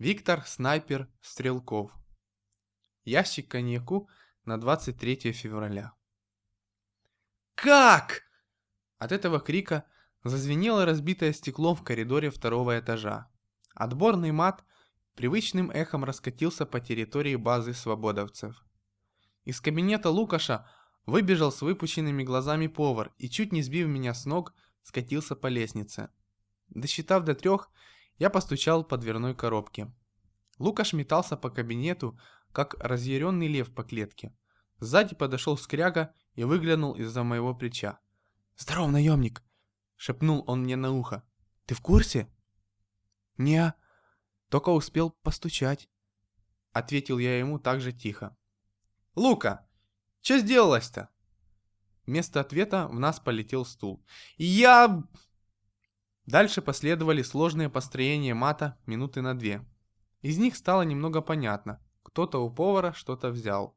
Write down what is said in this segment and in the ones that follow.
Виктор Снайпер Стрелков. Ящик коньяку на 23 февраля. «Как?» От этого крика зазвенело разбитое стекло в коридоре второго этажа. Отборный мат привычным эхом раскатился по территории базы свободовцев. Из кабинета Лукаша выбежал с выпущенными глазами повар и, чуть не сбив меня с ног, скатился по лестнице. Досчитав до трех, я постучал по дверной коробке. Лукаш метался по кабинету, как разъяренный лев по клетке. Сзади подошел скряга и выглянул из-за моего плеча. «Здоров, наемник!» — шепнул он мне на ухо. «Ты в курсе?» «Не, только успел постучать», — ответил я ему так же тихо. «Лука, что сделалось-то?» Вместо ответа в нас полетел стул. «Я...» Дальше последовали сложные построения мата минуты на две. Из них стало немного понятно. Кто-то у повара что-то взял.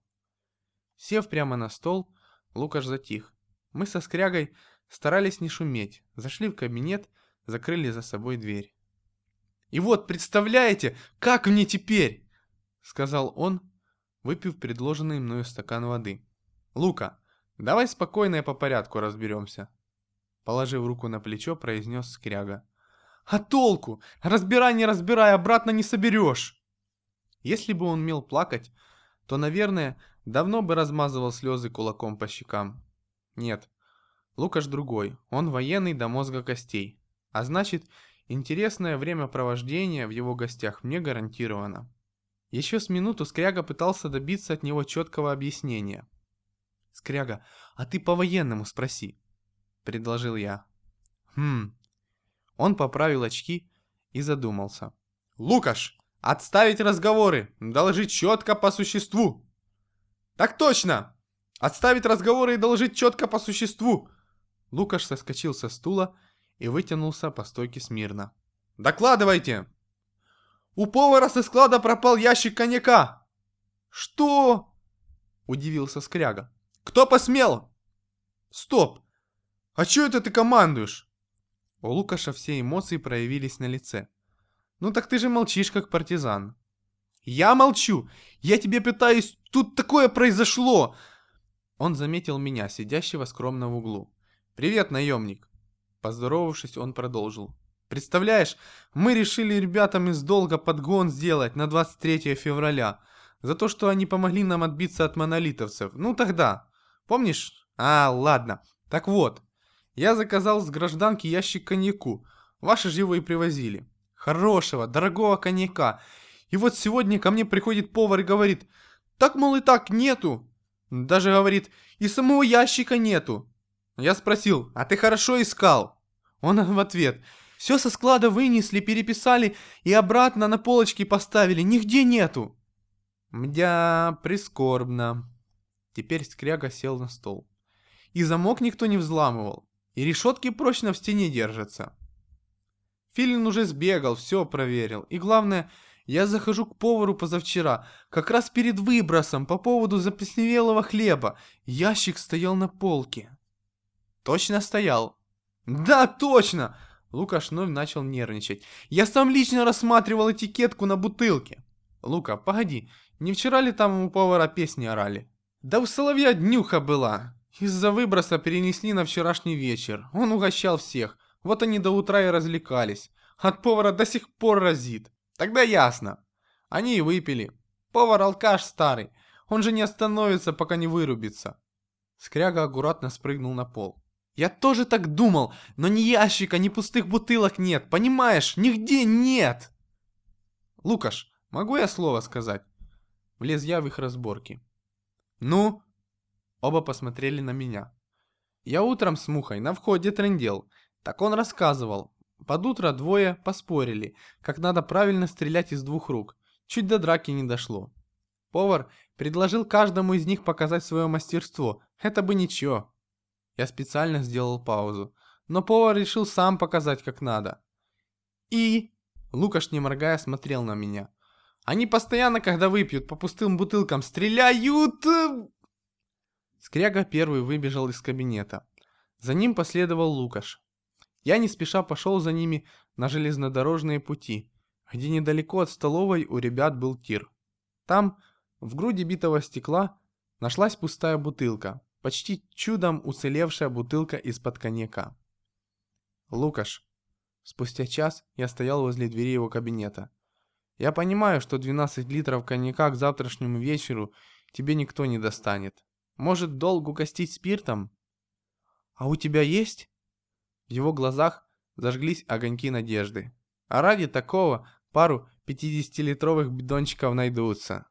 Сев прямо на стол, Лукаш затих. Мы со Скрягой старались не шуметь, зашли в кабинет, закрыли за собой дверь. «И вот, представляете, как мне теперь?» Сказал он, выпив предложенный мною стакан воды. «Лука, давай спокойно и по порядку разберемся. Положив руку на плечо, произнес Скряга. «А толку? Разбирай, не разбирай, обратно не соберешь!» Если бы он умел плакать, то, наверное, давно бы размазывал слезы кулаком по щекам. Нет, Лукаш другой, он военный до мозга костей. А значит, интересное времяпровождение в его гостях мне гарантировано. Еще с минуту Скряга пытался добиться от него четкого объяснения. «Скряга, а ты по-военному спроси предложил я. Хм. Он поправил очки и задумался. Лукаш, отставить разговоры, доложить четко по существу. Так точно! Отставить разговоры и доложить четко по существу. Лукаш соскочил со стула и вытянулся по стойке смирно. Докладывайте! У повара со склада пропал ящик коньяка. Что? Удивился Скряга. Кто посмел? Стоп! «А чё это ты командуешь?» У Лукаша все эмоции проявились на лице. «Ну так ты же молчишь, как партизан». «Я молчу! Я тебе пытаюсь... Тут такое произошло!» Он заметил меня, сидящего скромно в углу. «Привет, наемник!» Поздоровавшись, он продолжил. «Представляешь, мы решили ребятам из долга подгон сделать на 23 февраля. За то, что они помогли нам отбиться от монолитовцев. Ну тогда. Помнишь? А, ладно. Так вот, я заказал с гражданки ящик коньяку. Ваши же его и привозили. Хорошего, дорогого коньяка. И вот сегодня ко мне приходит повар и говорит, так, мол, и так нету. Даже говорит, и самого ящика нету. Я спросил, а ты хорошо искал? Он в ответ, все со склада вынесли, переписали и обратно на полочки поставили, нигде нету. Мдя, прискорбно. Теперь скряга сел на стол. И замок никто не взламывал и решетки прочно в стене держатся. Филин уже сбегал, все проверил. И главное, я захожу к повару позавчера, как раз перед выбросом по поводу заплесневелого хлеба. Ящик стоял на полке. Точно стоял? Да, точно! Лукаш вновь начал нервничать. Я сам лично рассматривал этикетку на бутылке. Лука, погоди, не вчера ли там у повара песни орали? Да у соловья днюха была. Из-за выброса перенесли на вчерашний вечер. Он угощал всех. Вот они до утра и развлекались. От повара до сих пор разит. Тогда ясно. Они и выпили. Повар алкаш старый. Он же не остановится, пока не вырубится. Скряга аккуратно спрыгнул на пол. Я тоже так думал, но ни ящика, ни пустых бутылок нет, понимаешь? Нигде нет! Лукаш, могу я слово сказать? Влез я в их разборки. Ну, Оба посмотрели на меня. Я утром с Мухой на входе трындел. Так он рассказывал. Под утро двое поспорили, как надо правильно стрелять из двух рук. Чуть до драки не дошло. Повар предложил каждому из них показать свое мастерство. Это бы ничего. Я специально сделал паузу. Но повар решил сам показать, как надо. И... Лукаш, не моргая, смотрел на меня. Они постоянно, когда выпьют по пустым бутылкам, стреляют... Скряга первый выбежал из кабинета. За ним последовал Лукаш. Я не спеша пошел за ними на железнодорожные пути. где недалеко от столовой у ребят был тир. Там, в груди битого стекла, нашлась пустая бутылка, почти чудом уцелевшая бутылка из-под коньяка. Лукаш. Спустя час я стоял возле двери его кабинета. Я понимаю, что 12 литров коньяка к завтрашнему вечеру тебе никто не достанет. Может, долг угостить спиртом? А у тебя есть? В его глазах зажглись огоньки надежды. А ради такого пару 50-литровых бидончиков найдутся.